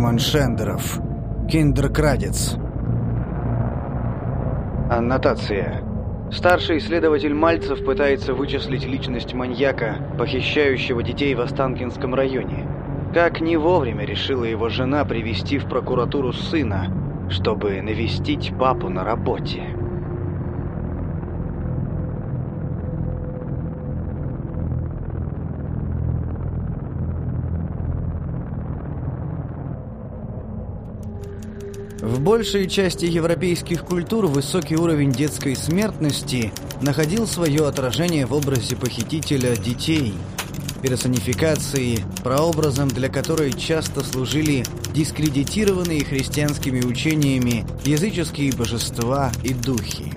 Герман Шендеров. Киндеркрадец. Аннотация. Старший исследователь Мальцев пытается вычислить личность маньяка, похищающего детей в Останкинском районе. Как не вовремя решила его жена привести в прокуратуру сына, чтобы навестить папу на работе. Большей части европейских культур высокий уровень детской смертности находил свое отражение в образе похитителя детей, персонификации, прообразом для которой часто служили дискредитированные христианскими учениями языческие божества и духи.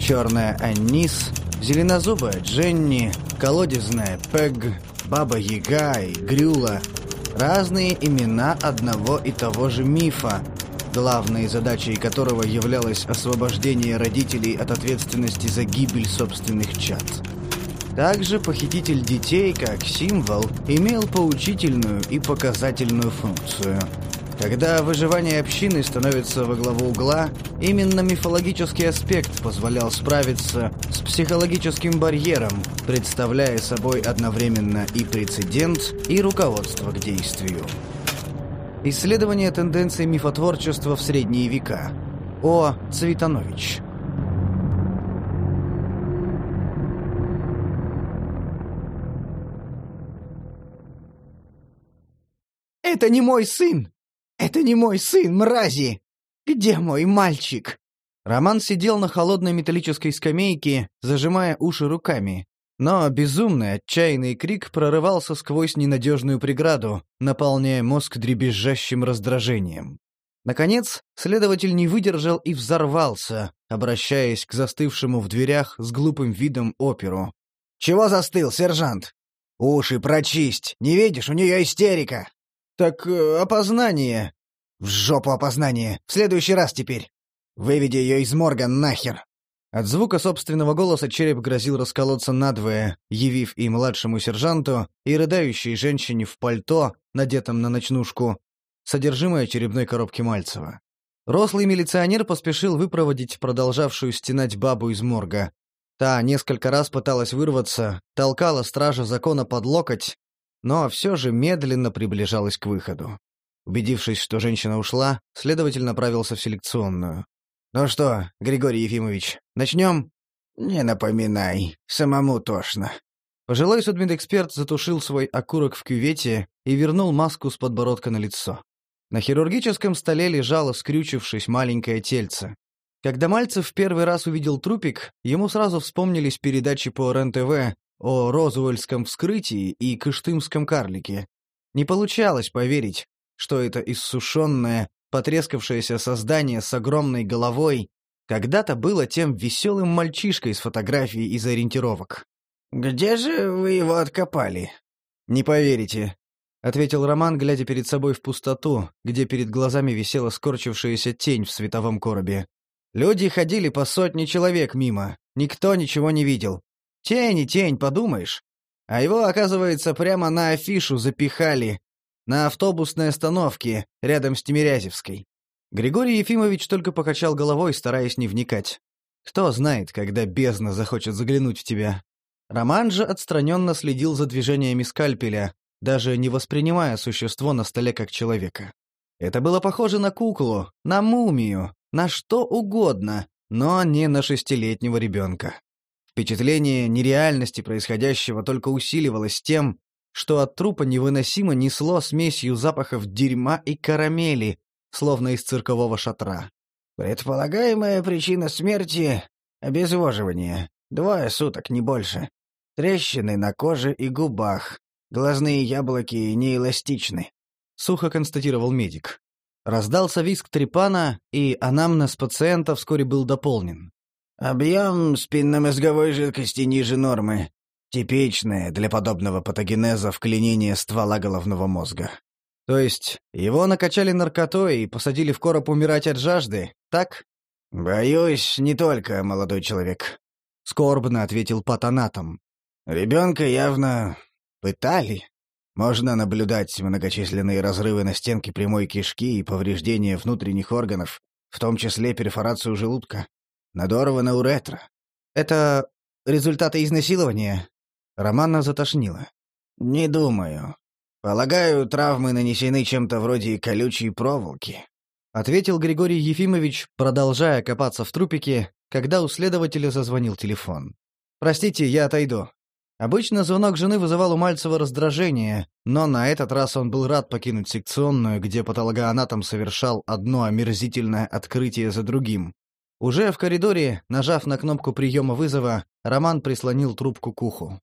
Черная Анис, зеленозубая Дженни, колодезная Пег, Баба Яга и Грюла – разные имена одного и того же мифа, главной задачей которого являлось освобождение родителей от ответственности за гибель собственных чад. Также похититель детей, как символ, имел поучительную и показательную функцию. Когда выживание общины становится во главу угла, именно мифологический аспект позволял справиться с психологическим барьером, представляя собой одновременно и прецедент, и руководство к действию. Исследование тенденций мифотворчества в средние века. О. Цветанович. «Это не мой сын! Это не мой сын, мрази! Где мой мальчик?» Роман сидел на холодной металлической скамейке, зажимая уши руками. Но безумный, отчаянный крик прорывался сквозь ненадежную преграду, наполняя мозг дребезжащим раздражением. Наконец, следователь не выдержал и взорвался, обращаясь к застывшему в дверях с глупым видом оперу. «Чего застыл, сержант? Уши прочисть! Не видишь, у нее истерика!» «Так э, опознание...» «В жопу опознание! В следующий раз теперь! Выведи ее из морга нахер!» От звука собственного голоса череп грозил расколоться надвое, явив и младшему сержанту, и рыдающей женщине в пальто, надетом на ночнушку, содержимое черепной коробки Мальцева. Рослый милиционер поспешил выпроводить продолжавшую стенать бабу из морга. Та несколько раз пыталась вырваться, толкала стража закона под локоть, но все же медленно приближалась к выходу. Убедившись, что женщина ушла, следователь направился в селекционную. «Ну что, Григорий Ефимович, начнем?» «Не напоминай, самому тошно». Пожилой судмедэксперт затушил свой окурок в кювете и вернул маску с подбородка на лицо. На хирургическом столе лежало, скрючившись, маленькое тельце. Когда Мальцев в первый раз увидел трупик, ему сразу вспомнились передачи по РЕН-ТВ о Розуэльском вскрытии и Кыштымском карлике. Не получалось поверить, что это иссушенное, потрескавшееся создание с огромной головой, когда-то было тем веселым мальчишкой с фотографией из ориентировок. «Где же вы его откопали?» «Не поверите», — ответил Роман, глядя перед собой в пустоту, где перед глазами висела скорчившаяся тень в световом коробе. Люди ходили по сотне человек мимо, никто ничего не видел. Тень и тень, подумаешь. А его, оказывается, прямо на афишу запихали, на автобусной остановке, рядом с Тимирязевской. Григорий Ефимович только покачал головой, стараясь не вникать. Кто знает, когда бездна захочет заглянуть в тебя. Роман же отстраненно следил за движениями скальпеля, даже не воспринимая существо на столе как человека. Это было похоже на куклу, на мумию, на что угодно, но не на шестилетнего ребенка. Впечатление нереальности происходящего только усиливалось тем, что от трупа невыносимо несло смесью запахов дерьма и карамели, словно из циркового шатра. «Предполагаемая причина смерти — обезвоживание. Двое суток, не больше. Трещины на коже и губах. Глазные яблоки неэластичны», — сухо констатировал медик. Раздался виск трепана, и анамнез пациента вскоре был дополнен. «Объем спинномозговой жидкости ниже нормы. Типичное для подобного патогенеза вклинение ствола головного мозга. То есть его накачали наркотой и посадили в короб умирать от жажды, так? Боюсь, не только, молодой человек. Скорбно ответил патанатом. Ребенка явно пытали. Можно наблюдать многочисленные разрывы на стенке прямой кишки и повреждения внутренних органов, в том числе перфорацию желудка. Надорвана уретра. Это результаты изнасилования? Романа затошнило. Не думаю. Полагаю, травмы нанесены чем-то вроде колючей проволоки. Ответил Григорий Ефимович, продолжая копаться в трупике, когда у следователя зазвонил телефон. «Простите, я отойду». Обычно звонок жены вызывал у Мальцева раздражение, но на этот раз он был рад покинуть секционную, где патологоанатом совершал одно омерзительное открытие за другим. Уже в коридоре, нажав на кнопку приема вызова, Роман прислонил трубку к уху.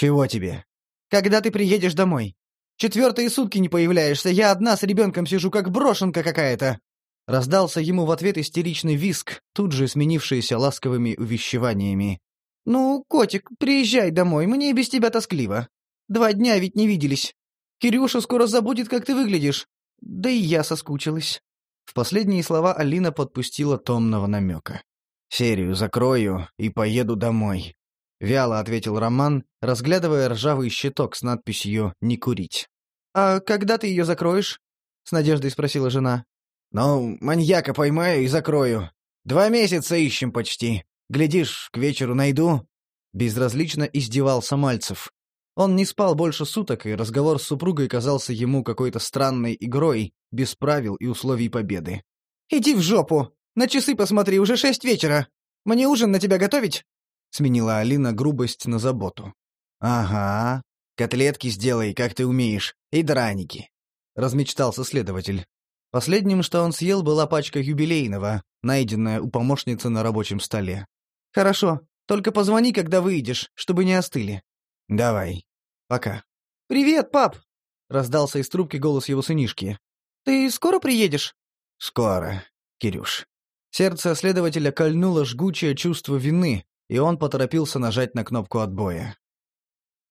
«Чего тебе?» «Когда ты приедешь домой? Четвертые сутки не появляешься, я одна с ребенком сижу, как брошенка какая-то!» Раздался ему в ответ истеричный виск, тут же сменившийся ласковыми увещеваниями. «Ну, котик, приезжай домой, мне без тебя тоскливо. Два дня ведь не виделись. Кирюша скоро забудет, как ты выглядишь. Да и я соскучилась». В последние слова Алина подпустила томного намека. «Серию закрою и поеду домой», — вяло ответил Роман, разглядывая ржавый щиток с надписью «Не курить». «А когда ты ее закроешь?» — с надеждой спросила жена. «Ну, маньяка поймаю и закрою. Два месяца ищем почти. Глядишь, к вечеру найду». Безразлично издевался Мальцев. Он не спал больше суток, и разговор с супругой казался ему какой-то странной игрой, без правил и условий победы. «Иди в жопу! На часы посмотри, уже шесть вечера! Мне ужин на тебя готовить?» Сменила Алина грубость на заботу. «Ага. Котлетки сделай, как ты умеешь, и драники», — размечтался следователь. Последним, что он съел, была пачка юбилейного, найденная у помощницы на рабочем столе. «Хорошо, только позвони, когда выйдешь, чтобы не остыли». «Давай. Пока». «Привет, пап!» — раздался из трубки голос его сынишки. «Ты скоро приедешь?» «Скоро, Кирюш». Сердце следователя кольнуло жгучее чувство вины, и он поторопился нажать на кнопку отбоя.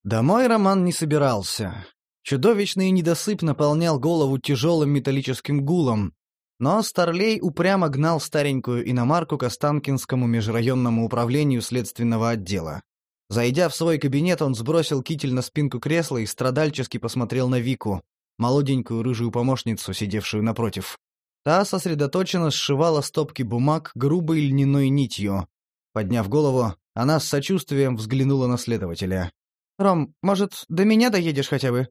Домой Роман не собирался. Чудовищный недосып наполнял голову тяжелым металлическим гулом, но Старлей упрямо гнал старенькую иномарку к Останкинскому межрайонному управлению следственного отдела. Зайдя в свой кабинет, он сбросил китель на спинку кресла и страдальчески посмотрел на Вику, молоденькую рыжую помощницу, сидевшую напротив. Та сосредоточенно сшивала стопки бумаг грубой льняной нитью. Подняв голову, она с сочувствием взглянула на следователя. «Ром, может, до меня доедешь хотя бы?»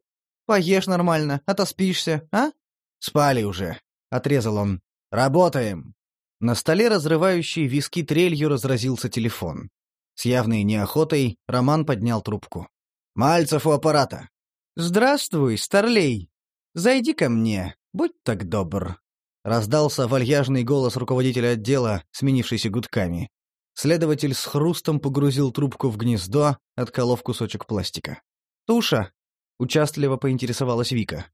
Поешь нормально, отоспишься, а?» «Спали уже», — отрезал он. «Работаем». На столе, разрывающий виски трелью, разразился телефон. С явной неохотой Роман поднял трубку. «Мальцев у аппарата». «Здравствуй, старлей. Зайди ко мне, будь так добр». Раздался вальяжный голос руководителя отдела, сменившийся гудками. Следователь с хрустом погрузил трубку в гнездо, отколов кусочек пластика. «Туша, Участливо поинтересовалась Вика.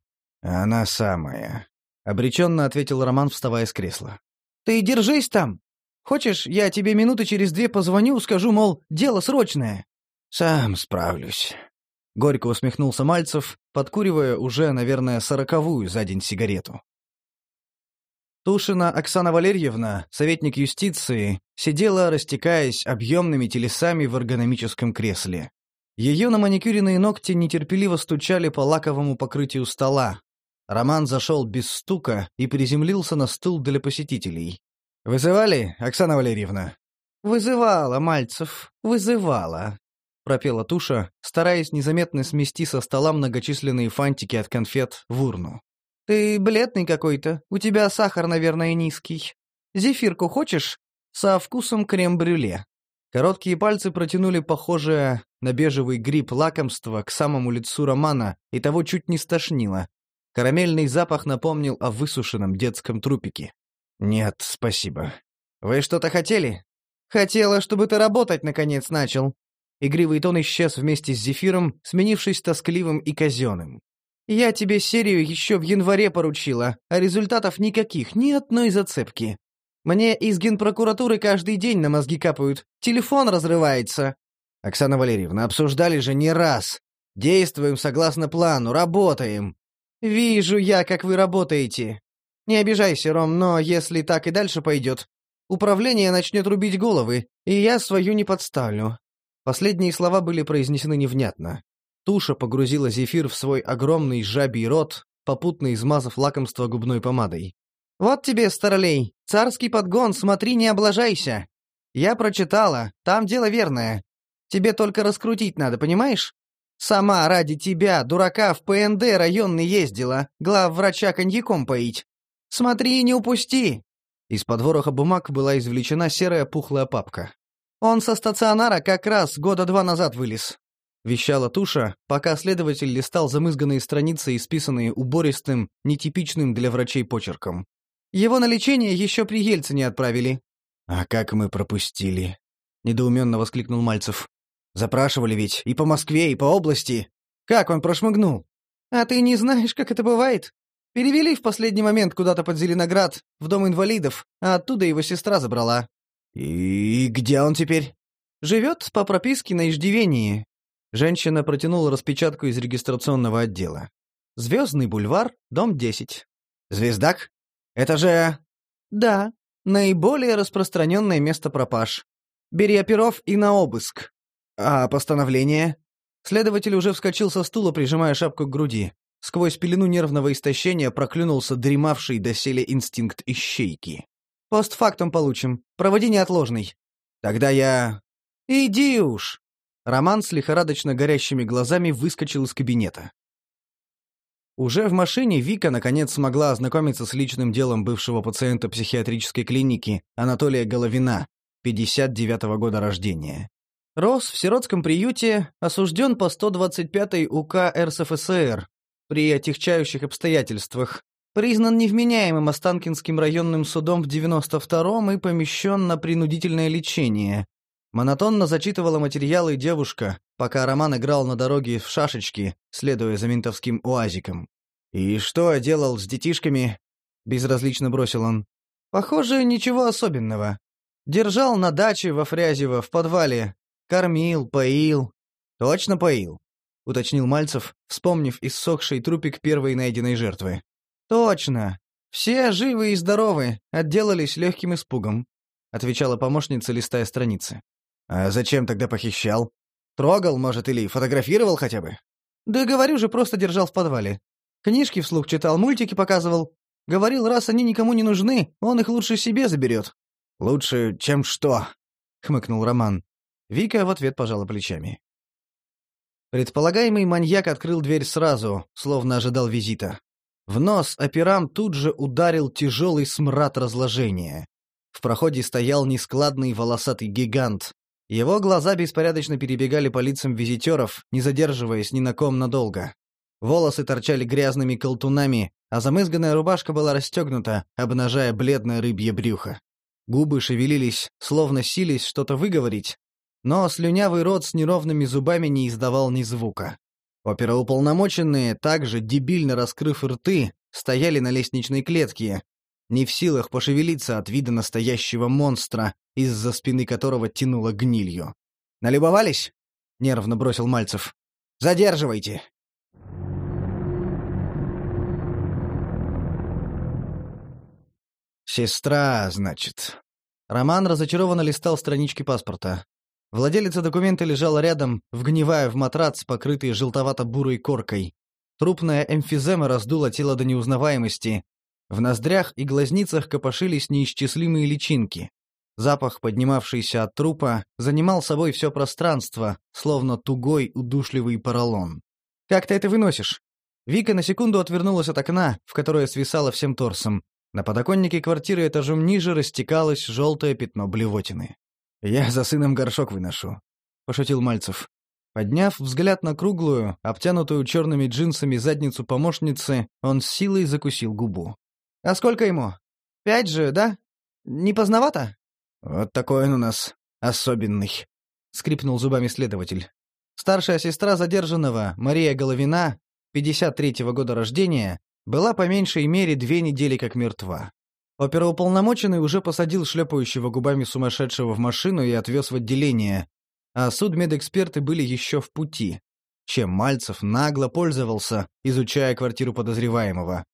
«Она самая», — обреченно ответил Роман, вставая с кресла. «Ты держись там! Хочешь, я тебе минуты через две позвоню, скажу, мол, дело срочное?» «Сам справлюсь». Горько усмехнулся Мальцев, подкуривая уже, наверное, сороковую за день сигарету. Тушина Оксана Валерьевна, советник юстиции, сидела, растекаясь объемными телесами в эргономическом кресле. Ее наманикюренные ногти нетерпеливо стучали по лаковому покрытию стола. Роман зашел без стука и приземлился на стул для посетителей. «Вызывали, Оксана Валерьевна?» «Вызывала, Мальцев, вызывала», — пропела Туша, стараясь незаметно смести со стола многочисленные фантики от конфет в урну. «Ты бледный какой-то, у тебя сахар, наверное, низкий. Зефирку хочешь? Со вкусом крем-брюле». Короткие пальцы протянули похожее на бежевый гриб лакомство к самому лицу Романа, и того чуть не стошнило. Карамельный запах напомнил о высушенном детском трупике. «Нет, спасибо. Вы что-то хотели?» «Хотела, чтобы ты работать, наконец, начал». Игривый тон исчез вместе с зефиром, сменившись тоскливым и казенным. «Я тебе серию еще в январе поручила, а результатов никаких, ни одной зацепки. Мне из генпрокуратуры каждый день на мозги капают. Телефон разрывается. Оксана Валерьевна, обсуждали же не раз. Действуем согласно плану, работаем. Вижу я, как вы работаете. Не обижайся, Ром, но если так и дальше пойдет, управление начнет рубить головы, и я свою не подставлю. Последние слова были произнесены невнятно. Туша погрузила зефир в свой огромный жабий рот, попутно измазав лакомство губной помадой. «Вот тебе, старлей, царский подгон, смотри, не облажайся. Я прочитала, там дело верное. Тебе только раскрутить надо, понимаешь? Сама ради тебя, дурака, в ПНД районный ездила, главврача коньяком поить. Смотри, не упусти!» Из-под вороха бумаг была извлечена серая пухлая папка. «Он со стационара как раз года два назад вылез», — вещала Туша, пока следователь листал замызганные страницы, исписанные убористым, нетипичным для врачей почерком. «Его на лечение еще при Ельцине отправили». «А как мы пропустили?» — недоуменно воскликнул Мальцев. «Запрашивали ведь и по Москве, и по области. Как он прошмыгнул?» «А ты не знаешь, как это бывает? Перевели в последний момент куда-то под Зеленоград, в дом инвалидов, а оттуда его сестра забрала. «И где он теперь?» «Живет по прописке на иждивении». Женщина протянула распечатку из регистрационного отдела. «Звездный бульвар, дом 10». «Звездак? Это же...» «Да, наиболее распространенное место пропаж. Бери оперов и на обыск». «А постановление?» Следователь уже вскочил со стула, прижимая шапку к груди. Сквозь пелену нервного истощения проклюнулся дремавший доселе инстинкт ищейки. «Постфактум получим. Проводи неотложный». «Тогда я...» «Иди уж!» Роман с лихорадочно горящими глазами выскочил из кабинета. Уже в машине Вика наконец смогла ознакомиться с личным делом бывшего пациента психиатрической клиники Анатолия Головина, 59-го года рождения. Рос в сиротском приюте, осужден по 125-й УК РСФСР, при отягчающих обстоятельствах, признан невменяемым Останкинским районным судом в 92-м и помещен на принудительное лечение. Монотонно зачитывала материалы девушка, пока Роман играл на дороге в шашечки, следуя за ментовским уазиком. «И что делал с детишками?» — безразлично бросил он. «Похоже, ничего особенного. Держал на даче во Фрязево, в подвале. Кормил, поил. Точно поил. — уточнил Мальцев, вспомнив иссохший трупик первой найденной жертвы. «Точно. Все живы и здоровы, отделались легким испугом», — отвечала помощница, листая страницы. «А зачем тогда похищал? Трогал, может, или фотографировал хотя бы?» «Да говорю же, просто держал в подвале. Книжки вслух читал, мультики показывал. Говорил, раз они никому не нужны, он их лучше себе заберет». «Лучше, чем что?» — хмыкнул Роман. Вика в ответ пожала плечами. Предполагаемый маньяк открыл дверь сразу, словно ожидал визита. В нос операм тут же ударил тяжелый смрад разложения. В проходе стоял нескладный волосатый гигант. Его глаза беспорядочно перебегали по лицам визитеров, не задерживаясь ни на ком надолго. Волосы торчали грязными колтунами, а замызганная рубашка была расстегнута, обнажая бледное рыбье брюхо. Губы шевелились, словно сились что-то выговорить, но слюнявый рот с неровными зубами не издавал ни звука. Опероуполномоченные, также дебильно раскрыв рты, стояли на лестничной клетке, не в силах пошевелиться от вида настоящего монстра, из-за спины которого тянуло гнилью. «Налюбовались?» — нервно бросил Мальцев. «Задерживайте!» «Сестра, значит». Роман разочарованно листал странички паспорта. Владелица документа лежала рядом, вгнивая в матрац, покрытый желтовато-бурой коркой. Трупная эмфизема раздула тело до неузнаваемости. В ноздрях и глазницах копошились неисчислимые личинки. Запах, поднимавшийся от трупа, занимал собой все пространство, словно тугой, удушливый поролон. «Как ты это выносишь?» Вика на секунду отвернулась от окна, в которое свисала всем торсом. На подоконнике квартиры этажом ниже растекалось желтое пятно блевотины. «Я за сыном горшок выношу», — пошутил Мальцев. Подняв взгляд на круглую, обтянутую черными джинсами задницу помощницы, он с силой закусил губу. «А сколько ему? Пять же, да? Не поздновато?» «Вот такой он у нас особенный», — скрипнул зубами следователь. Старшая сестра задержанного, Мария Головина, 53-го года рождения, была по меньшей мере две недели как мертва. Оперуполномоченный уже посадил шлепающего губами сумасшедшего в машину и отвез в отделение, а судмедэксперты были еще в пути, чем Мальцев нагло пользовался, изучая квартиру подозреваемого.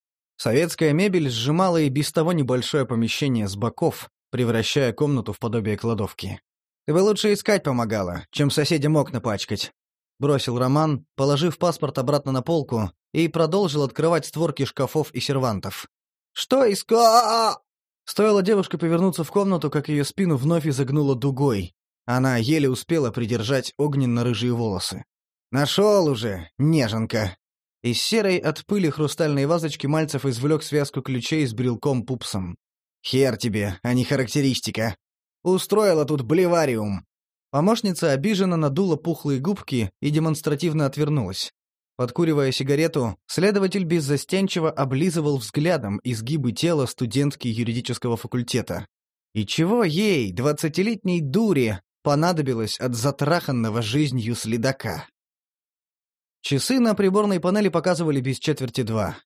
Советская мебель сжимала и без того небольшое помещение с боков, превращая комнату в подобие кладовки. «Ты бы лучше искать помогала, чем соседям окна пачкать», бросил Роман, положив паспорт обратно на полку, и продолжил открывать створки шкафов и сервантов. «Что иска...» Стоило девушке повернуться в комнату, как ее спину вновь изогнуло дугой. Она еле успела придержать огненно-рыжие волосы. «Нашел уже, неженка!» Из серой от пыли хрустальной вазочки Мальцев извлек связку ключей с брелком-пупсом. «Хер тебе, а не характеристика. Устроила тут блевариум!» Помощница обиженно надула пухлые губки и демонстративно отвернулась. Подкуривая сигарету, следователь беззастенчиво облизывал взглядом изгибы тела студентки юридического факультета. И чего ей, двадцатилетней дуре, понадобилось от затраханного жизнью следака? Часы на приборной панели показывали без четверти два.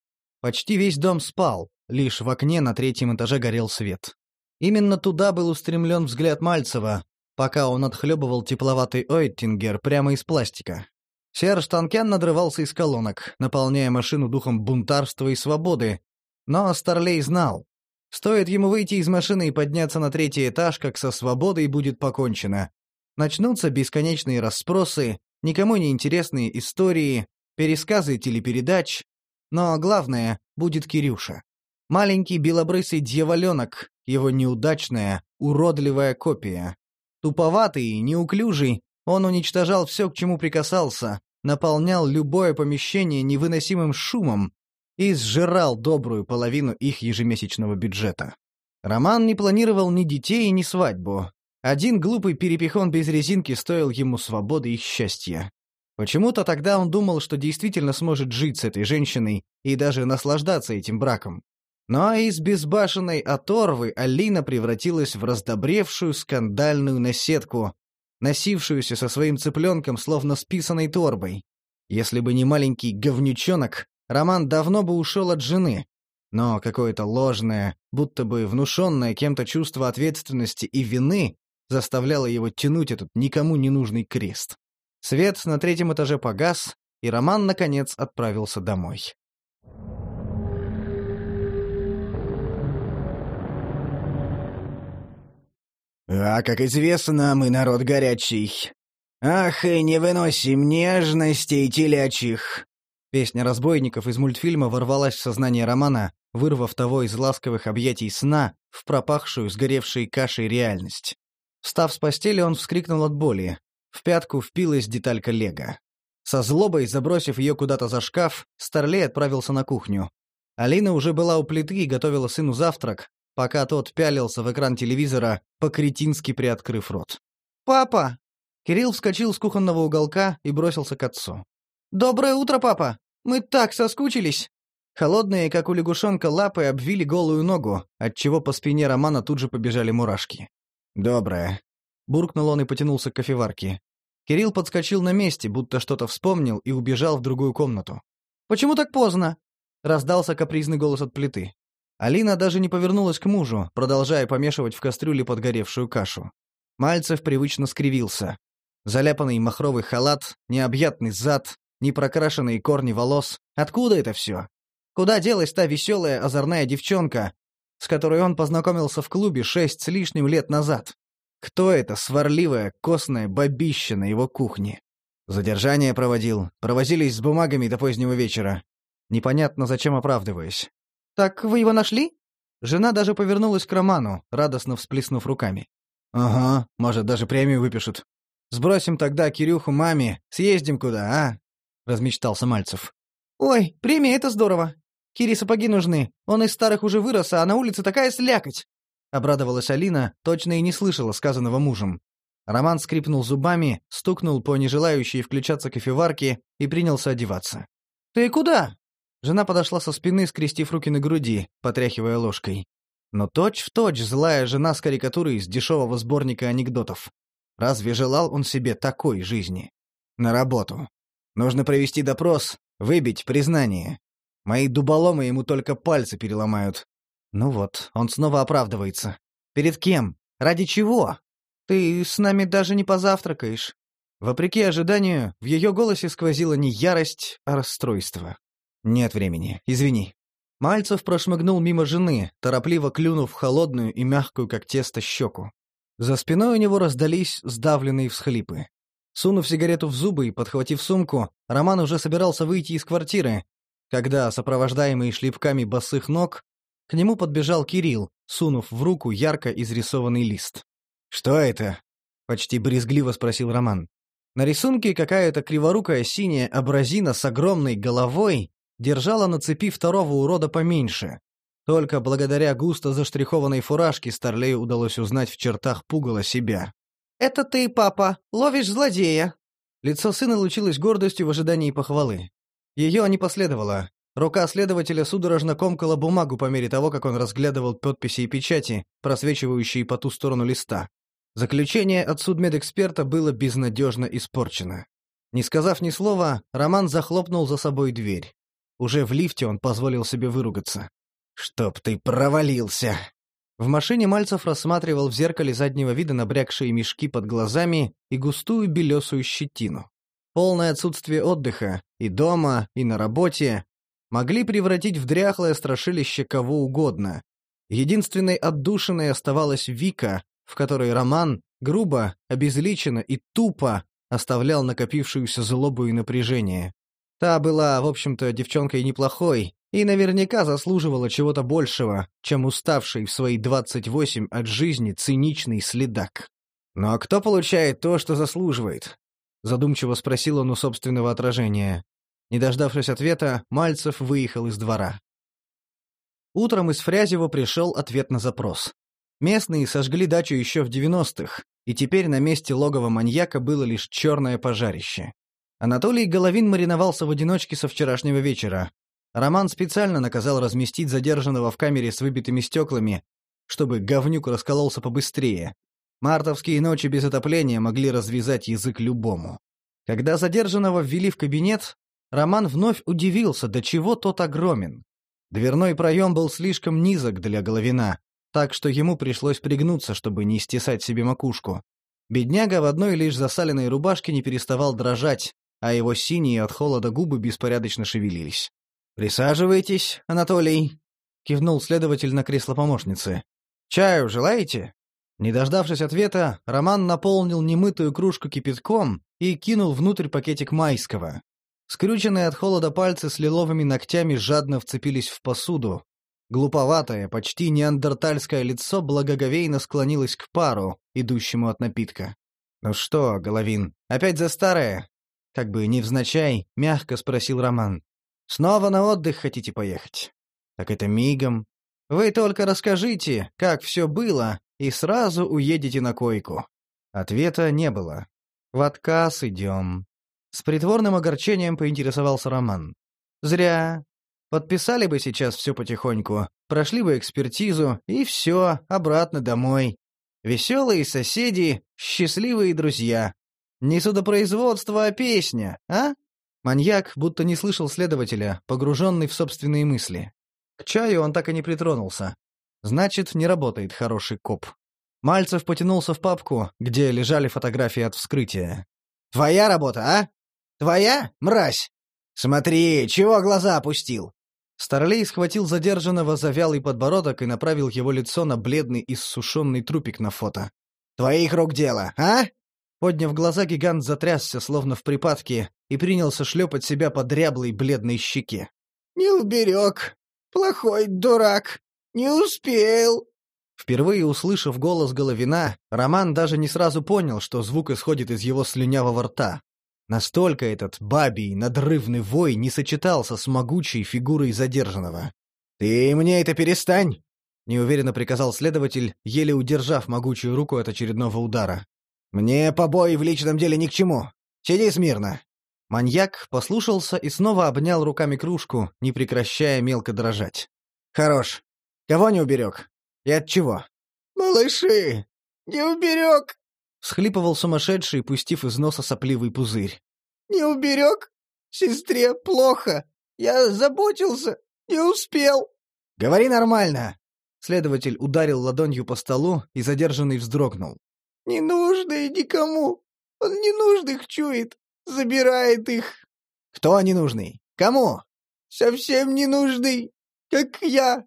Почти весь дом спал, лишь в окне на третьем этаже горел свет. Именно туда был устремлен взгляд Мальцева, пока он отхлебывал тепловатый Ойтингер прямо из пластика. Серж Танкен надрывался из колонок, наполняя машину духом бунтарства и свободы. Но Старлей знал. Стоит ему выйти из машины и подняться на третий этаж, как со свободой будет покончено. Начнутся бесконечные расспросы, никому не интересные истории, пересказы телепередач. Но главное — будет Кирюша. Маленький белобрысый дьяволенок, его неудачная, уродливая копия. Туповатый неуклюжий, он уничтожал все, к чему прикасался, наполнял любое помещение невыносимым шумом и сжирал добрую половину их ежемесячного бюджета. Роман не планировал ни детей, ни свадьбу. Один глупый перепихон без резинки стоил ему свободы и счастья. Почему-то тогда он думал, что действительно сможет жить с этой женщиной и даже наслаждаться этим браком. Но из безбашенной оторвы Алина превратилась в раздобревшую скандальную наседку, носившуюся со своим цыпленком словно списанной торбой. Если бы не маленький говнючонок, Роман давно бы ушел от жены. Но какое-то ложное, будто бы внушенное кем-то чувство ответственности и вины заставляло его тянуть этот никому не нужный крест. Свет на третьем этаже погас, и Роман, наконец, отправился домой. А, как известно, мы народ горячий. Ах, и не выносим нежностей телячьих. Песня разбойников из мультфильма ворвалась в сознание Романа, вырвав того из ласковых объятий сна в пропахшую сгоревшей кашей реальность. Встав с постели, он вскрикнул от боли. В пятку впилась деталька лего. Со злобой, забросив ее куда-то за шкаф, Старлей отправился на кухню. Алина уже была у плиты и готовила сыну завтрак, пока тот пялился в экран телевизора, по-кретински приоткрыв рот. «Папа!» Кирилл вскочил с кухонного уголка и бросился к отцу. «Доброе утро, папа! Мы так соскучились!» Холодные, как у лягушонка, лапы обвили голую ногу, отчего по спине Романа тут же побежали мурашки. «Доброе!» Буркнул он и потянулся к кофеварке. Кирилл подскочил на месте, будто что-то вспомнил, и убежал в другую комнату. «Почему так поздно?» — раздался капризный голос от плиты. Алина даже не повернулась к мужу, продолжая помешивать в кастрюле подгоревшую кашу. Мальцев привычно скривился. Заляпанный махровый халат, необъятный зад, непрокрашенные корни волос. Откуда это все? Куда делась та веселая, озорная девчонка, с которой он познакомился в клубе шесть с лишним лет назад? Кто это сварливая, костная бабища на его кухне? Задержание проводил, провозились с бумагами до позднего вечера. Непонятно, зачем оправдываясь. «Так вы его нашли?» Жена даже повернулась к Роману, радостно всплеснув руками. «Ага, может, даже премию выпишут. Сбросим тогда Кирюху маме, съездим куда, а?» — размечтался Мальцев. «Ой, премия — это здорово. Кире сапоги нужны. Он из старых уже вырос, а на улице такая слякоть!» Обрадовалась Алина, точно и не слышала сказанного мужем. Роман скрипнул зубами, стукнул по нежелающей включаться кофеварке и принялся одеваться. «Ты куда?» Жена подошла со спины, скрестив руки на груди, потряхивая ложкой. Но точь-в-точь злая жена с карикатурой из дешевого сборника анекдотов. Разве желал он себе такой жизни? На работу. Нужно провести допрос, выбить признание. Мои дуболомы ему только пальцы переломают. Ну вот, он снова оправдывается. Перед кем? Ради чего? Ты с нами даже не позавтракаешь. Вопреки ожиданию, в ее голосе сквозила не ярость, а расстройство. «Нет времени, извини». Мальцев прошмыгнул мимо жены, торопливо клюнув холодную и мягкую, как тесто, щеку. За спиной у него раздались сдавленные всхлипы. Сунув сигарету в зубы и подхватив сумку, Роман уже собирался выйти из квартиры, когда, сопровождаемый шлепками босых ног, к нему подбежал Кирилл, сунув в руку ярко изрисованный лист. «Что это?» — почти брезгливо спросил Роман. На рисунке какая-то криворукая синяя абразина с огромной головой держала на цепи второго урода поменьше. Только благодаря густо заштрихованной фуражке Старлею удалось узнать в чертах пугала себя. «Это ты, папа, ловишь злодея!» Лицо сына лучилось гордостью в ожидании похвалы. Ее не последовало. Рука следователя судорожно комкала бумагу по мере того, как он разглядывал подписи и печати, просвечивающие по ту сторону листа. Заключение от судмедэксперта было безнадежно испорчено. Не сказав ни слова, Роман захлопнул за собой дверь. Уже в лифте он позволил себе выругаться. «Чтоб ты провалился!» В машине Мальцев рассматривал в зеркале заднего вида набрякшие мешки под глазами и густую белесую щетину. Полное отсутствие отдыха и дома, и на работе могли превратить в дряхлое страшилище кого угодно. Единственной отдушиной оставалась Вика, в которой Роман грубо, обезличенно и тупо оставлял накопившуюся злобу и напряжение. Та была, в общем-то, девчонкой неплохой, и наверняка заслуживала чего-то большего, чем уставший в свои 28 от жизни циничный следак. «Ну а кто получает то, что заслуживает?» Задумчиво спросил он у собственного отражения. Не дождавшись ответа, Мальцев выехал из двора. Утром из Фрязева пришел ответ на запрос. Местные сожгли дачу еще в 90-х, и теперь на месте логова маньяка было лишь черное пожарище. Анатолий Головин мариновался в одиночке со вчерашнего вечера, Роман специально наказал разместить задержанного в камере с выбитыми стеклами, чтобы говнюк раскололся побыстрее. Мартовские ночи без отопления могли развязать язык любому. Когда задержанного ввели в кабинет, Роман вновь удивился, до чего тот огромен. Дверной проем был слишком низок для Головина, так что ему пришлось пригнуться, чтобы не стесать себе макушку. Бедняга в одной лишь засаленной рубашке не переставал дрожать, а его синие от холода губы беспорядочно шевелились. «Присаживайтесь, Анатолий», — кивнул следователь на кресло помощницы. «Чаю желаете?» Не дождавшись ответа, Роман наполнил немытую кружку кипятком и кинул внутрь пакетик майского. Скрюченные от холода пальцы с лиловыми ногтями жадно вцепились в посуду. Глуповатое, почти неандертальское лицо благоговейно склонилось к пару, идущему от напитка. «Ну что, Головин, опять за старое?» Как бы невзначай, мягко спросил Роман. Снова на отдых хотите поехать? Так это мигом. Вы только расскажите, как все было, и сразу уедете на койку. Ответа не было. В отказ идем. С притворным огорчением поинтересовался Роман. Зря. Подписали бы сейчас все потихоньку, прошли бы экспертизу, и все, обратно домой. Веселые соседи, счастливые друзья. Не судопроизводство, а песня, а? Маньяк будто не слышал следователя, погруженный в собственные мысли. К чаю он так и не притронулся. Значит, не работает хороший коп. Мальцев потянулся в папку, где лежали фотографии от вскрытия. «Твоя работа, а? Твоя, мразь? Смотри, чего глаза опустил?» Старлей схватил задержанного за вялый подбородок и направил его лицо на бледный иссушенный трупик на фото. «Твоих рук дело, а? Подняв глаза, гигант затрясся, словно в припадке, и принялся шлепать себя по дряблой бледной щеке. «Не уберег! Плохой дурак! Не успел!» Впервые услышав голос Головина, Роман даже не сразу понял, что звук исходит из его слюнявого рта. Настолько этот бабий, надрывный вой не сочетался с могучей фигурой задержанного. «Ты мне это перестань!» — неуверенно приказал следователь, еле удержав могучую руку от очередного удара. «Мне побои в личном деле ни к чему. Сиди смирно». Маньяк послушался и снова обнял руками кружку, не прекращая мелко дрожать. «Хорош. Кого не уберег? И от чего?» «Малыши! Не уберег!» — всхлипывал сумасшедший, пустив из носа сопливый пузырь. «Не уберег? Сестре плохо. Я заботился, не успел». «Говори нормально!» Следователь ударил ладонью по столу, и задержанный вздрогнул. Не нужны никому. Он не нужных чует. Забирает их. Кто ненужный? Кому? Совсем не нужный. Как я.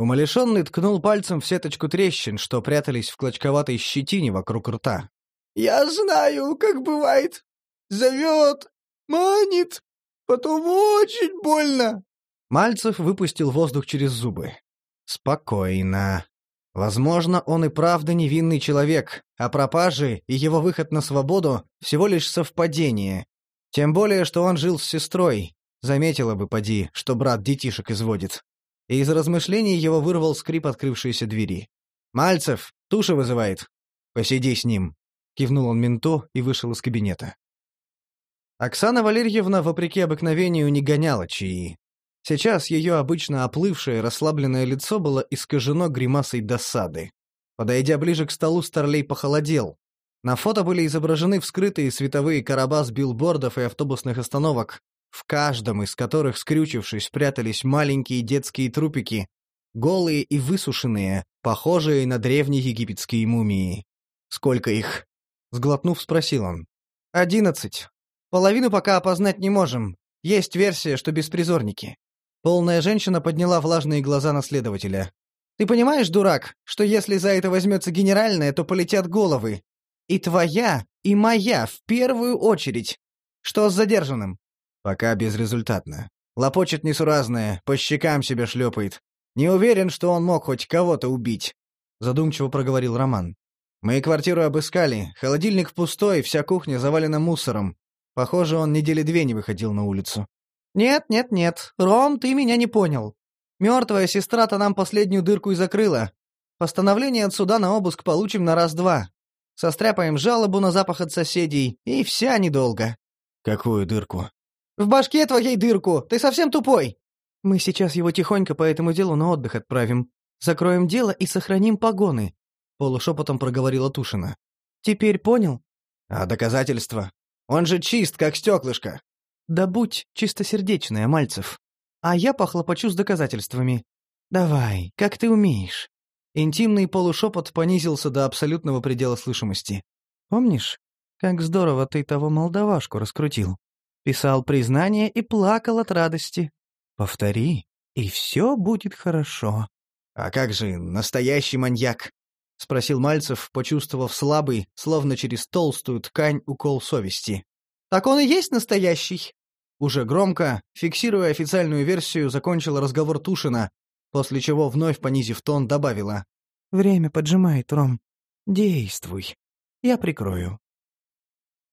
Умалишенный ткнул пальцем в сеточку трещин, что прятались в клочковатой щетине вокруг рта. «Я знаю, как бывает. зовет, манит, потом очень больно». Мальцев выпустил воздух через зубы. «Спокойно. Возможно, он и правда невинный человек, а пропажи и его выход на свободу — всего лишь совпадение. Тем более, что он жил с сестрой. Заметила бы, поди, что брат детишек изводит. И из размышлений его вырвал скрип открывшейся двери. «Мальцев, туша вызывает. Посиди с ним», — кивнул он менту и вышел из кабинета. Оксана Валерьевна, вопреки обыкновению, не гоняла чаи. Сейчас ее обычно оплывшее, расслабленное лицо было искажено гримасой досады. Подойдя ближе к столу, Старлей похолодел. На фото были изображены вскрытые световые короба с билбордов и автобусных остановок, в каждом из которых, скрючившись, прятались маленькие детские трупики, голые и высушенные, похожие на древние египетские мумии. «Сколько их?» — сглотнув, спросил он. «Одиннадцать. Половину пока опознать не можем. Есть версия, что беспризорники». Полная женщина подняла влажные глаза на следователя. «Ты понимаешь, дурак, что если за это возьмется генеральная, то полетят головы? И твоя, и моя в первую очередь. Что с задержанным?» «Пока безрезультатно. Лопочет несуразное, по щекам себя шлепает. Не уверен, что он мог хоть кого-то убить», — задумчиво проговорил Роман. «Мы квартиру обыскали, холодильник пустой, вся кухня завалена мусором. Похоже, он недели две не выходил на улицу». «Нет, нет, нет. Ром, ты меня не понял. Мертвая сестра-то нам последнюю дырку и закрыла. Постановление от суда на обыск получим на раз-два. Состряпаем жалобу на запах от соседей, и вся недолго». «Какую дырку?» «В башке твоей дырку! Ты совсем тупой!» «Мы сейчас его тихонько по этому делу на отдых отправим. Закроем дело и сохраним погоны», — полушепотом проговорила Тушина. «Теперь понял?» «А доказательства? Он же чист, как стеклышко». Да будь чистосердечная, Мальцев. А я похлопочу с доказательствами. Давай, как ты умеешь. Интимный полушепот понизился до абсолютного предела слышимости. Помнишь, как здорово ты того молдавашку раскрутил? Писал признание и плакал от радости. Повтори, и все будет хорошо. А как же настоящий маньяк? — спросил Мальцев, почувствовав слабый, словно через толстую ткань укол совести. «Так он и есть настоящий. Уже громко, фиксируя официальную версию, закончил разговор Тушина, после чего, вновь понизив тон, добавила. «Время поджимает, Ром. Действуй. Я прикрою».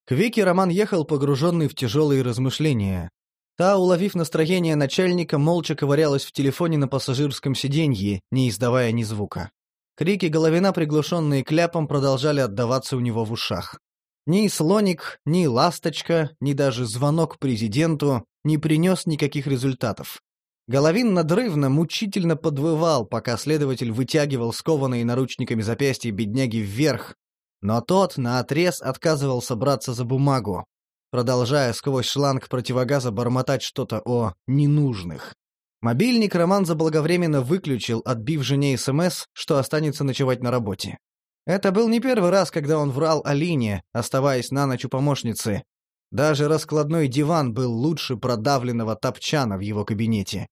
К Вике Роман ехал, погруженный в тяжелые размышления. Та, уловив настроение начальника, молча ковырялась в телефоне на пассажирском сиденье, не издавая ни звука. Крики Головина, приглушенные кляпом, продолжали отдаваться у него в ушах. Ни слоник, ни ласточка, ни даже звонок президенту не принес никаких результатов. Головин надрывно, мучительно подвывал, пока следователь вытягивал скованные наручниками запястья бедняги вверх, но тот наотрез отказывался браться за бумагу, продолжая сквозь шланг противогаза бормотать что-то о «ненужных». Мобильник Роман заблаговременно выключил, отбив жене СМС, что останется ночевать на работе. Это был не первый раз, когда он врал Алине, оставаясь на ночь у помощницы. Даже раскладной диван был лучше продавленного топчана в его кабинете.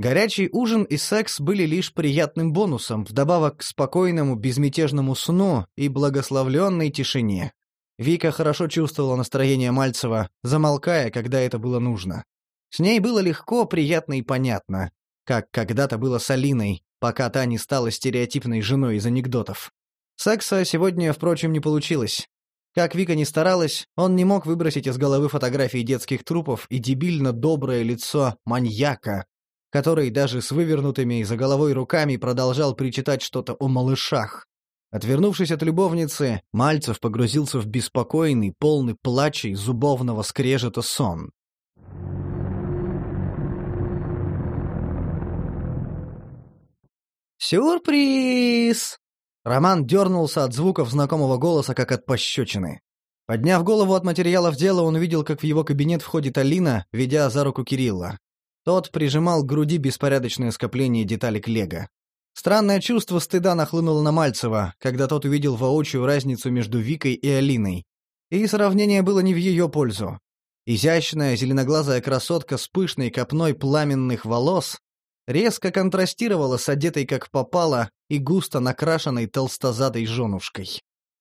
Горячий ужин и секс были лишь приятным бонусом, вдобавок к спокойному, безмятежному сну и благословленной тишине. Вика хорошо чувствовала настроение Мальцева, замолкая, когда это было нужно. С ней было легко, приятно и понятно, как когда-то было с Алиной, пока та не стала стереотипной женой из анекдотов. Секса сегодня, впрочем, не получилось. Как Вика не старалась, он не мог выбросить из головы фотографии детских трупов и дебильно доброе лицо маньяка, который даже с вывернутыми за головой руками продолжал причитать что-то о малышах. Отвернувшись от любовницы, Мальцев погрузился в беспокойный, полный плача и зубовного скрежета сон. «Сюрприз!» Роман дернулся от звуков знакомого голоса, как от пощечины. Подняв голову от материалов дела, он увидел, как в его кабинет входит Алина, ведя за руку Кирилла. Тот прижимал к груди беспорядочное скопление деталек лего. Странное чувство стыда нахлынуло на Мальцева, когда тот увидел воочию разницу между Викой и Алиной. И сравнение было не в ее пользу. Изящная зеленоглазая красотка с пышной копной пламенных волос резко контрастировала с одетой как попало и густо накрашенной толстозадой женушкой.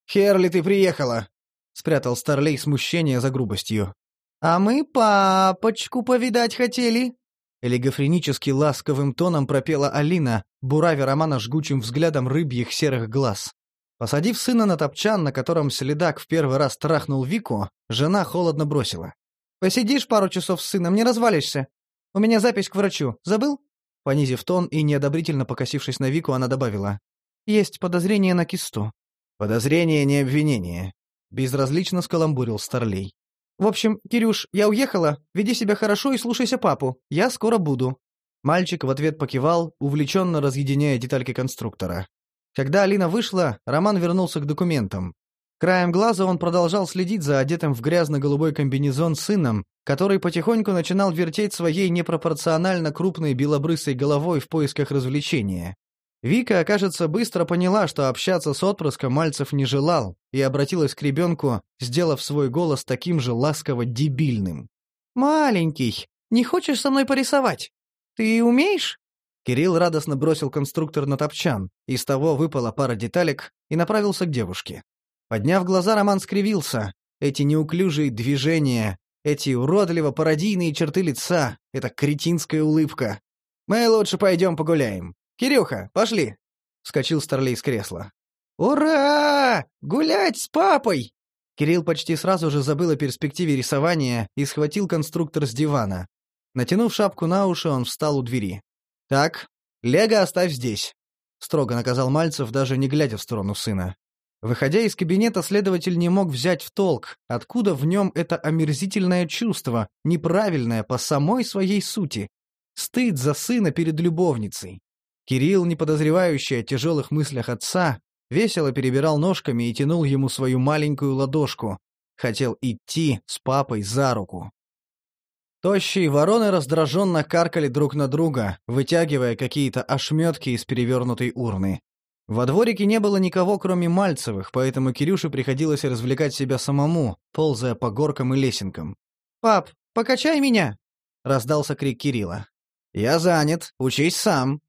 «Херли, ты приехала!» — спрятал Старлей смущение за грубостью. «А мы папочку повидать хотели!» Элегофренически ласковым тоном пропела Алина, буравя Романа жгучим взглядом рыбьих серых глаз. Посадив сына на топчан, на котором следак в первый раз трахнул Вику, жена холодно бросила. «Посидишь пару часов с сыном, не развалишься. У меня запись к врачу. Забыл?» Понизив тон и неодобрительно покосившись на Вику, она добавила. «Есть подозрение на кисту». «Подозрение, не обвинение», — безразлично скаламбурил Старлей. «В общем, Кирюш, я уехала. Веди себя хорошо и слушайся папу. Я скоро буду». Мальчик в ответ покивал, увлеченно разъединяя детальки конструктора. Когда Алина вышла, Роман вернулся к документам. Краем глаза он продолжал следить за одетым в грязно-голубой комбинезон сыном, который потихоньку начинал вертеть своей непропорционально крупной белобрысой головой в поисках развлечения. Вика, кажется, быстро поняла, что общаться с отпрыском Мальцев не желал, и обратилась к ребенку, сделав свой голос таким же ласково-дебильным. «Маленький, не хочешь со мной порисовать? Ты умеешь?» Кирилл радостно бросил конструктор на топчан, из того выпала пара деталек и направился к девушке. Подняв глаза, Роман скривился. Эти неуклюжие движения, эти уродливо-пародийные черты лица, эта кретинская улыбка. «Мы лучше пойдем погуляем», «Кирюха, пошли!» — вскочил Старлей с кресла. «Ура! Гулять с папой!» Кирилл почти сразу же забыл о перспективе рисования и схватил конструктор с дивана. Натянув шапку на уши, он встал у двери. «Так, Лего оставь здесь», — строго наказал Мальцев, даже не глядя в сторону сына. Выходя из кабинета, следователь не мог взять в толк, откуда в нем это омерзительное чувство, неправильное по самой своей сути. Стыд за сына перед любовницей. Кирилл, не подозревающий о тяжелых мыслях отца, весело перебирал ножками и тянул ему свою маленькую ладошку. Хотел идти с папой за руку. Тощие вороны раздраженно каркали друг на друга, вытягивая какие-то ошметки из перевернутой урны. Во дворике не было никого, кроме Мальцевых, поэтому Кирюше приходилось развлекать себя самому, ползая по горкам и лесенкам. «Пап, покачай меня!» — раздался крик Кирилла. «Я занят, учись сам»,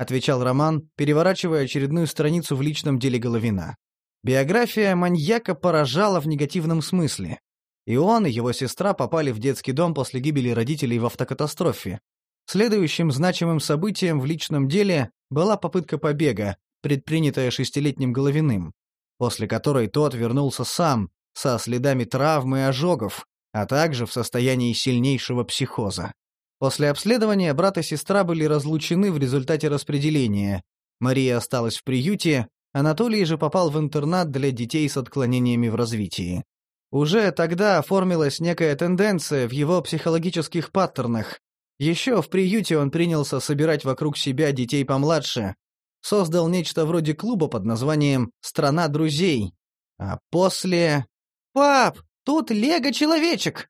отвечал Роман, переворачивая очередную страницу в личном деле Головина. Биография маньяка поражала в негативном смысле. И он, и его сестра попали в детский дом после гибели родителей в автокатастрофе. Следующим значимым событием в личном деле была попытка побега, предпринятая шестилетним Головиным, после которой тот вернулся сам, со следами травм и ожогов, а также в состоянии сильнейшего психоза. После обследования брат и сестра были разлучены в результате распределения. Мария осталась в приюте, Анатолий же попал в интернат для детей с отклонениями в развитии. Уже тогда оформилась некая тенденция в его психологических паттернах. Еще в приюте он принялся собирать вокруг себя детей помладше, создал нечто вроде клуба под названием «Страна друзей». А после... «Пап, тут Лего-человечек!» —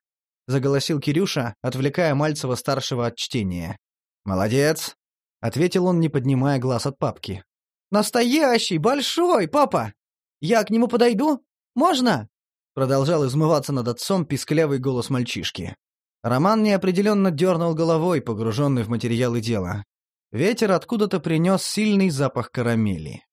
заголосил Кирюша, отвлекая Мальцева-старшего от чтения. «Молодец!» — ответил он, не поднимая глаз от папки. «Настоящий, большой, папа! Я к нему подойду? Можно?» Продолжал измываться над отцом писклявый голос мальчишки. Роман неопределенно дернул головой, погруженный в материалы дела. Ветер откуда-то принес сильный запах карамели.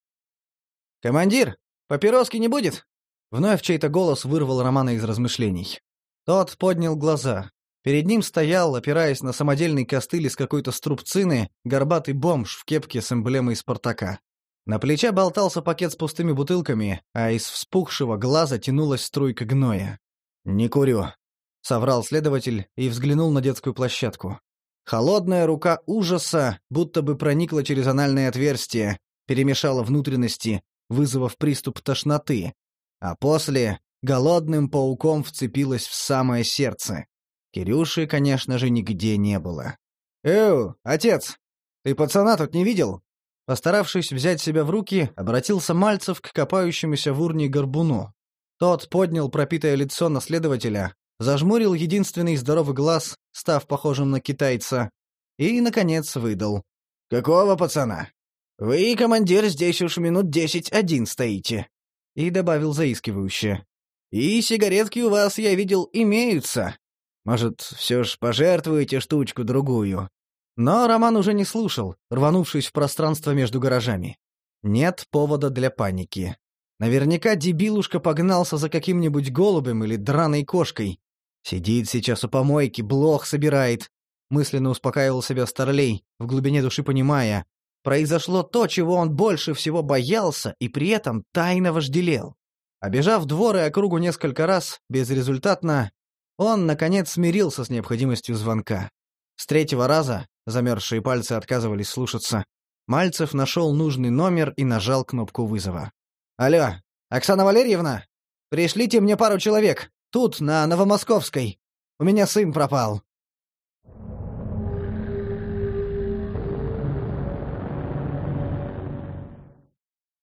«Командир, папироски не будет?» Вновь чей-то голос вырвал Романа из размышлений. Тот поднял глаза. Перед ним стоял, опираясь на самодельный костыль из какой-то струбцины, горбатый бомж в кепке с эмблемой Спартака. На плече болтался пакет с пустыми бутылками, а из вспухшего глаза тянулась струйка гноя. «Не курю», — соврал следователь и взглянул на детскую площадку. Холодная рука ужаса будто бы проникла через анальное отверстие, перемешала внутренности, вызвав приступ тошноты. А после голодным пауком вцепилась в самое сердце. Кирюши, конечно же, нигде не было. «Эу, отец, ты пацана тут не видел?» Постаравшись взять себя в руки, обратился Мальцев к копающемуся в урне горбуну. Тот поднял пропитое лицо наследователя, зажмурил единственный здоровый глаз, став похожим на китайца, и, наконец, выдал. «Какого пацана? Вы, командир, здесь уж минут десять один стоите». И добавил заискивающе. И сигаретки у вас, я видел, имеются. Может, все ж пожертвуете штучку-другую?» Но Роман уже не слушал, рванувшись в пространство между гаражами. Нет повода для паники. Наверняка дебилушка погнался за каким-нибудь голубем или драной кошкой. Сидит сейчас у помойки, блох собирает. Мысленно успокаивал себя Старлей, в глубине души понимая. Произошло то, чего он больше всего боялся и при этом тайно вожделел. Обежав двор и округу несколько раз, безрезультатно, он, наконец, смирился с необходимостью звонка. С третьего раза, замерзшие пальцы отказывались слушаться, Мальцев нашел нужный номер и нажал кнопку вызова. «Алло, Оксана Валерьевна? Пришлите мне пару человек. Тут, на Новомосковской. У меня сын пропал».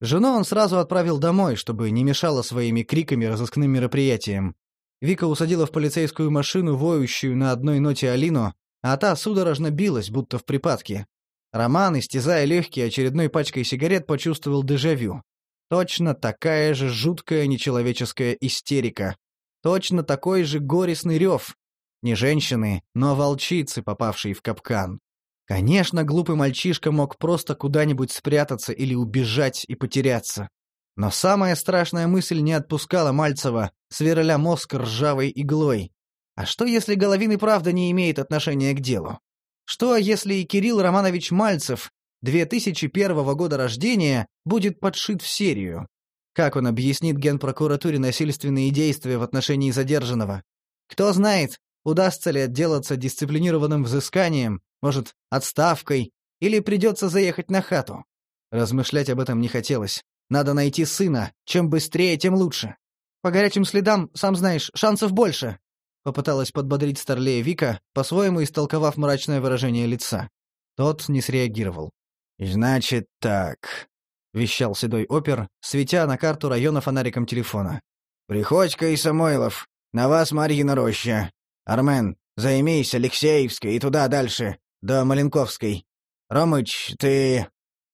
Жену он сразу отправил домой, чтобы не мешала своими криками разыскным мероприятиям. Вика усадила в полицейскую машину, воющую на одной ноте Алину, а та судорожно билась, будто в припадке. Роман, истязая легкие очередной пачкой сигарет, почувствовал дежавю. Точно такая же жуткая нечеловеческая истерика. Точно такой же горестный рев. Не женщины, но волчицы, попавшие в капкан. Конечно, глупый мальчишка мог просто куда-нибудь спрятаться или убежать и потеряться. Но самая страшная мысль не отпускала Мальцева, сверля мозг ржавой иглой. А что, если Головин и правда не имеет отношения к делу? Что, если и Кирилл Романович Мальцев, 2001 года рождения, будет подшит в серию? Как он объяснит генпрокуратуре насильственные действия в отношении задержанного? Кто знает, удастся ли отделаться дисциплинированным взысканием, может, отставкой, или придется заехать на хату. Размышлять об этом не хотелось. Надо найти сына. Чем быстрее, тем лучше. По горячим следам, сам знаешь, шансов больше. Попыталась подбодрить Старлея Вика, по-своему истолковав мрачное выражение лица. Тот не среагировал. «Значит так», — вещал седой опер, светя на карту района фонариком телефона. «Приходько и Самойлов. На вас Марьина роща. Армен, займись Алексеевской и туда дальше до Маленковской. Ромыч, ты...»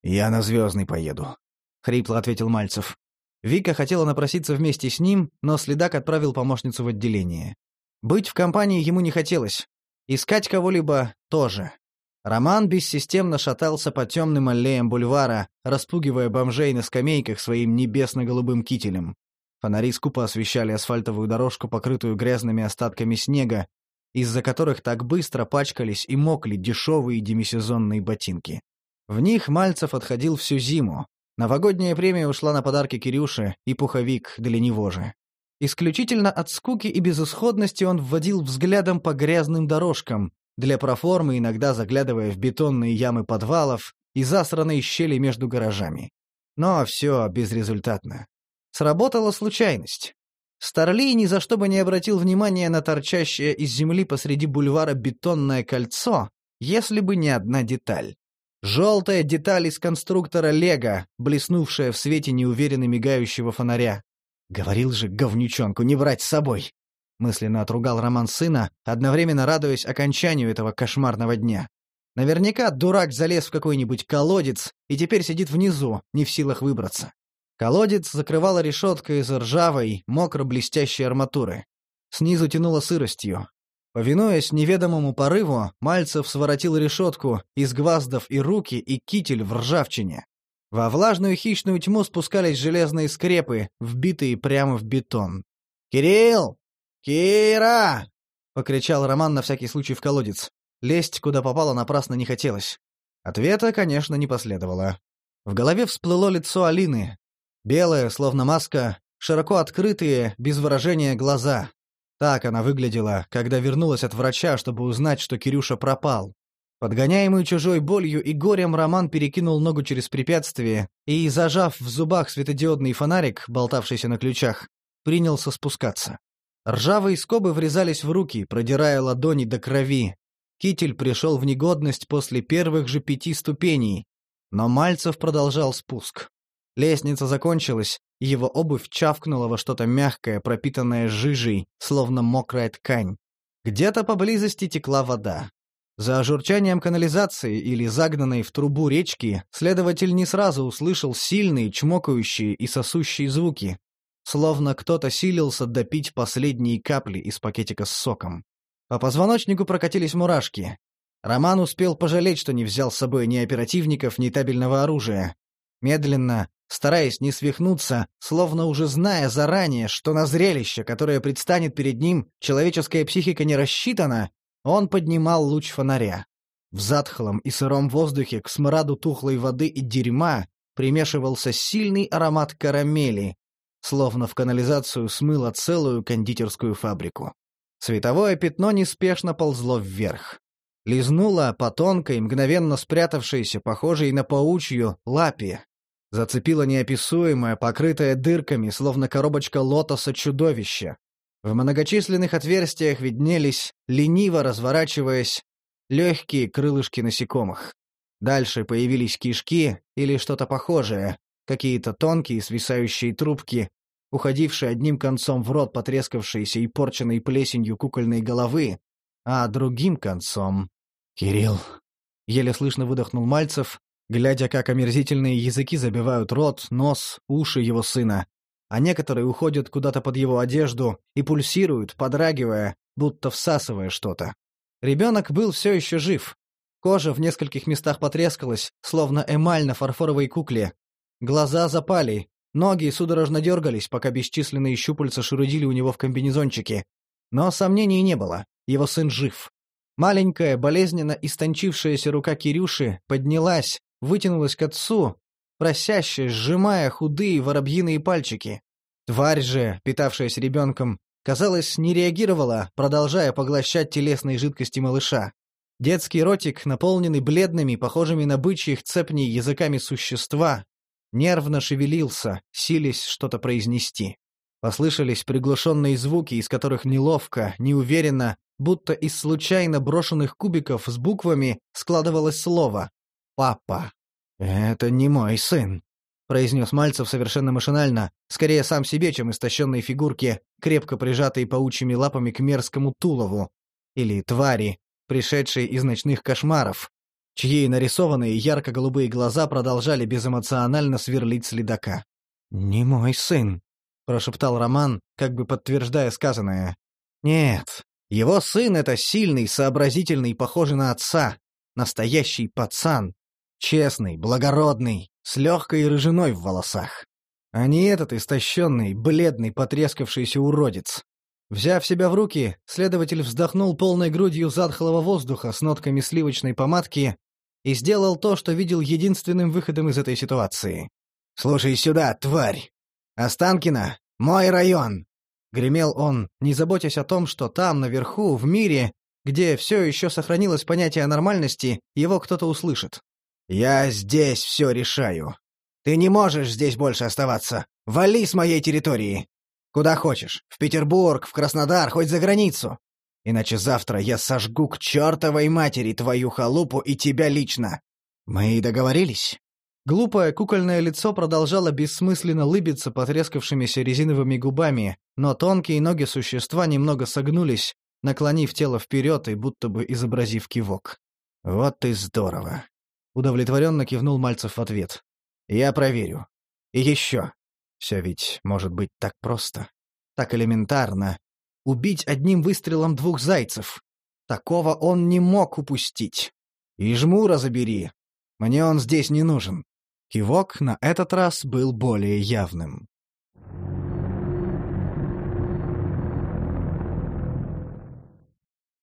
«Я на Звездный поеду», — хрипло ответил Мальцев. Вика хотела напроситься вместе с ним, но следак отправил помощницу в отделение. Быть в компании ему не хотелось. Искать кого-либо тоже. Роман бессистемно шатался по темным аллеям бульвара, распугивая бомжей на скамейках своим небесно-голубым кителем. Фонари скупо освещали асфальтовую дорожку, покрытую грязными остатками снега, из-за которых так быстро пачкались и мокли дешевые демисезонные ботинки. В них Мальцев отходил всю зиму. Новогодняя премия ушла на подарки Кирюше и пуховик для него же. Исключительно от скуки и безысходности он вводил взглядом по грязным дорожкам, для проформы иногда заглядывая в бетонные ямы подвалов и засранные щели между гаражами. Но все безрезультатно. Сработала случайность. Старлей ни за что бы не обратил внимания на торчащее из земли посреди бульвара бетонное кольцо, если бы не одна деталь. Желтая деталь из конструктора «Лего», блеснувшая в свете неуверенно мигающего фонаря. Говорил же говнючонку не брать с собой. Мысленно отругал Роман сына, одновременно радуясь окончанию этого кошмарного дня. Наверняка дурак залез в какой-нибудь колодец и теперь сидит внизу, не в силах выбраться. Колодец закрывала решетка из ржавой, мокро-блестящей арматуры. Снизу тянуло сыростью. Повинуясь неведомому порыву, Мальцев своротил решетку, изгваздав и руки, и китель в ржавчине. Во влажную хищную тьму спускались железные скрепы, вбитые прямо в бетон. «Кирилл! Кира!» — покричал Роман на всякий случай в колодец. Лезть куда попало напрасно не хотелось. Ответа, конечно, не последовало. В голове всплыло лицо Алины, Белая, словно маска, широко открытые, без выражения глаза. Так она выглядела, когда вернулась от врача, чтобы узнать, что Кирюша пропал. Подгоняемый чужой болью и горем Роман перекинул ногу через препятствие и, зажав в зубах светодиодный фонарик, болтавшийся на ключах, принялся спускаться. Ржавые скобы врезались в руки, продирая ладони до крови. Китель пришел в негодность после первых же пяти ступеней, но Мальцев продолжал спуск. Лестница закончилась, и его обувь чавкнула во что-то мягкое, пропитанное жижей, словно мокрая ткань. Где-то поблизости текла вода. За журчанием канализации или загнанной в трубу речки следователь не сразу услышал сильные, чмокающие и сосущие звуки, словно кто-то силился допить последние капли из пакетика с соком. По позвоночнику прокатились мурашки. Роман успел пожалеть, что не взял с собой ни оперативников, ни табельного оружия. Медленно, стараясь не свихнуться, словно уже зная заранее, что на зрелище, которое предстанет перед ним, человеческая психика не рассчитана, он поднимал луч фонаря. В затхлом и сыром воздухе к смраду тухлой воды и дерьма примешивался сильный аромат карамели, словно в канализацию смыло целую кондитерскую фабрику. Световое пятно неспешно ползло вверх. Лизнуло по тонкой, мгновенно спрятавшейся, похожей на паучью, лапе. Зацепило неописуемое, покрытое дырками, словно коробочка лотоса чудовище. В многочисленных отверстиях виднелись, лениво разворачиваясь, легкие крылышки насекомых. Дальше появились кишки или что-то похожее, какие-то тонкие свисающие трубки, уходившие одним концом в рот потрескавшейся и порченной плесенью кукольной головы, а другим концом... «Кирилл!» — еле слышно выдохнул Мальцев, глядя, как омерзительные языки забивают рот, нос, уши его сына, а некоторые уходят куда-то под его одежду и пульсируют, подрагивая, будто всасывая что-то. Ребенок был все еще жив. Кожа в нескольких местах потрескалась, словно эмаль на фарфоровой кукле. Глаза запали, ноги судорожно дергались, пока бесчисленные щупальца шурудили у него в комбинезончике. Но сомнений не было, его сын жив. Маленькая, болезненно истончившаяся рука Кирюши поднялась, вытянулась к отцу, просяще сжимая худые воробьиные пальчики. Тварь же, питавшаяся ребенком, казалось, не реагировала, продолжая поглощать телесные жидкости малыша. Детский ротик, наполненный бледными, похожими на бычьих цепней языками существа, нервно шевелился, силясь что-то произнести. Послышались приглушенные звуки, из которых неловко, неуверенно, будто из случайно брошенных кубиков с буквами складывалось слово папа. «Это не мой сын», — произнес Мальцев совершенно машинально, скорее сам себе, чем истощенной фигурке, крепко прижатой паучьими лапами к мерзкому тулову. Или твари, пришедшей из ночных кошмаров, чьи нарисованные ярко-голубые глаза продолжали безэмоционально сверлить следака. «Не мой сын», — прошептал Роман, как бы подтверждая сказанное. «Нет, его сын — это сильный, сообразительный, похожий на отца, настоящий пацан, Честный, благородный, с легкой рыжиной в волосах. А не этот истощенный, бледный, потрескавшийся уродец. Взяв себя в руки, следователь вздохнул полной грудью затхлого воздуха с нотками сливочной помадки и сделал то, что видел единственным выходом из этой ситуации. «Слушай сюда, тварь! Останкино — мой район!» Гремел он, не заботясь о том, что там, наверху, в мире, где все еще сохранилось понятие нормальности, его кто-то услышит. «Я здесь все решаю. Ты не можешь здесь больше оставаться. Вали с моей территории. Куда хочешь. В Петербург, в Краснодар, хоть за границу. Иначе завтра я сожгу к чертовой матери твою халупу и тебя лично. Мы и договорились?» Глупое кукольное лицо продолжало бессмысленно лыбиться потрескавшимися резиновыми губами, но тонкие ноги существа немного согнулись, наклонив тело вперед и будто бы изобразив кивок. «Вот и здорово. Удовлетворенно кивнул Мальцев в ответ. «Я проверю. И еще. Все ведь может быть так просто. Так элементарно. Убить одним выстрелом двух зайцев. Такого он не мог упустить. И жмура забери. Мне он здесь не нужен». Кивок на этот раз был более явным.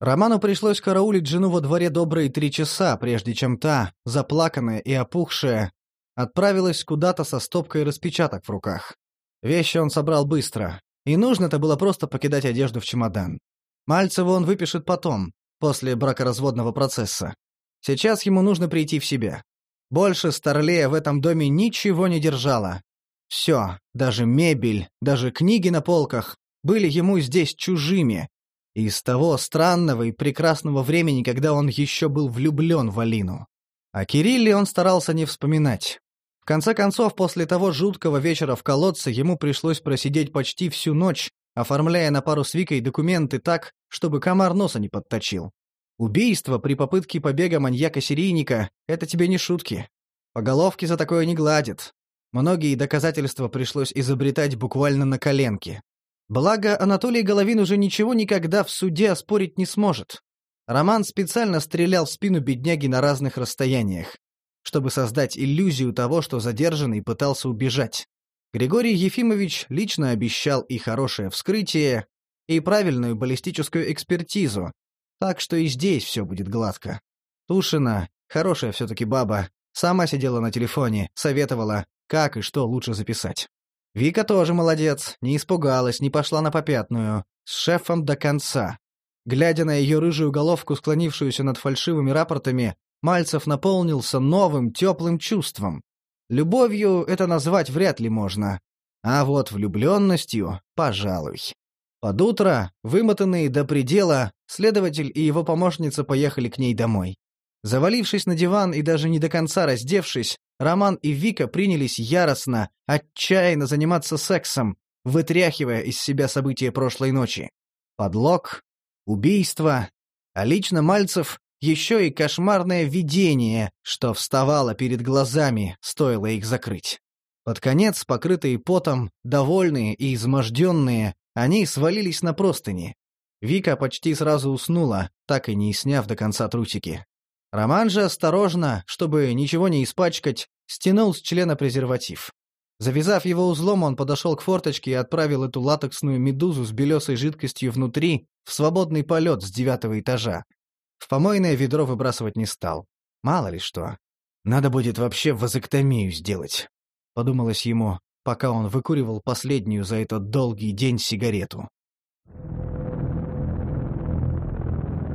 Роману пришлось караулить жену во дворе добрые три часа, прежде чем та, заплаканная и опухшая, отправилась куда-то со стопкой распечаток в руках. Вещи он собрал быстро, и нужно-то было просто покидать одежду в чемодан. Мальцеву он выпишет потом, после бракоразводного процесса. Сейчас ему нужно прийти в себя. Больше Старлея в этом доме ничего не держало. Все, даже мебель, даже книги на полках, были ему здесь чужими, из того странного и прекрасного времени, когда он еще был влюблен в Алину. О Кирилле он старался не вспоминать. В конце концов, после того жуткого вечера в колодце ему пришлось просидеть почти всю ночь, оформляя на пару с Викой документы так, чтобы комар носа не подточил. Убийство при попытке побега маньяка-серийника — это тебе не шутки. По головке за такое не гладят. Многие доказательства пришлось изобретать буквально на коленке. Благо, Анатолий Головин уже ничего никогда в суде оспорить не сможет. Роман специально стрелял в спину бедняги на разных расстояниях. чтобы создать иллюзию того, что задержанный пытался убежать. Григорий Ефимович лично обещал и хорошее вскрытие, и правильную баллистическую экспертизу, так что и здесь все будет гладко. Тушина, хорошая все-таки баба, сама сидела на телефоне, советовала, как и что лучше записать. Вика тоже молодец, не испугалась, не пошла на попятную, с шефом до конца. Глядя на ее рыжую головку, склонившуюся над фальшивыми рапортами, Мальцев наполнился новым, теплым чувством. Любовью это назвать вряд ли можно. А вот влюбленностью — пожалуй. Под утро, вымотанные до предела, следователь и его помощница поехали к ней домой. Завалившись на диван и даже не до конца раздевшись, Роман и Вика принялись яростно, отчаянно заниматься сексом, вытряхивая из себя события прошлой ночи. Подлог, убийство, а лично Мальцев еще и кошмарное видение, что вставало перед глазами, стоило их закрыть. Под конец, покрытые потом, довольные и изможденные, они свалились на простыни. Вика почти сразу уснула, так и не сняв до конца трусики. Роман же осторожно, чтобы ничего не испачкать, стянул с члена презерватив. Завязав его узлом, он подошел к форточке и отправил эту латексную медузу с белесой жидкостью внутри в свободный полет с девятого этажа. В помойное ведро выбрасывать не стал. Мало ли что. Надо будет вообще вазоктомию сделать. Подумалось ему, пока он выкуривал последнюю за этот долгий день сигарету.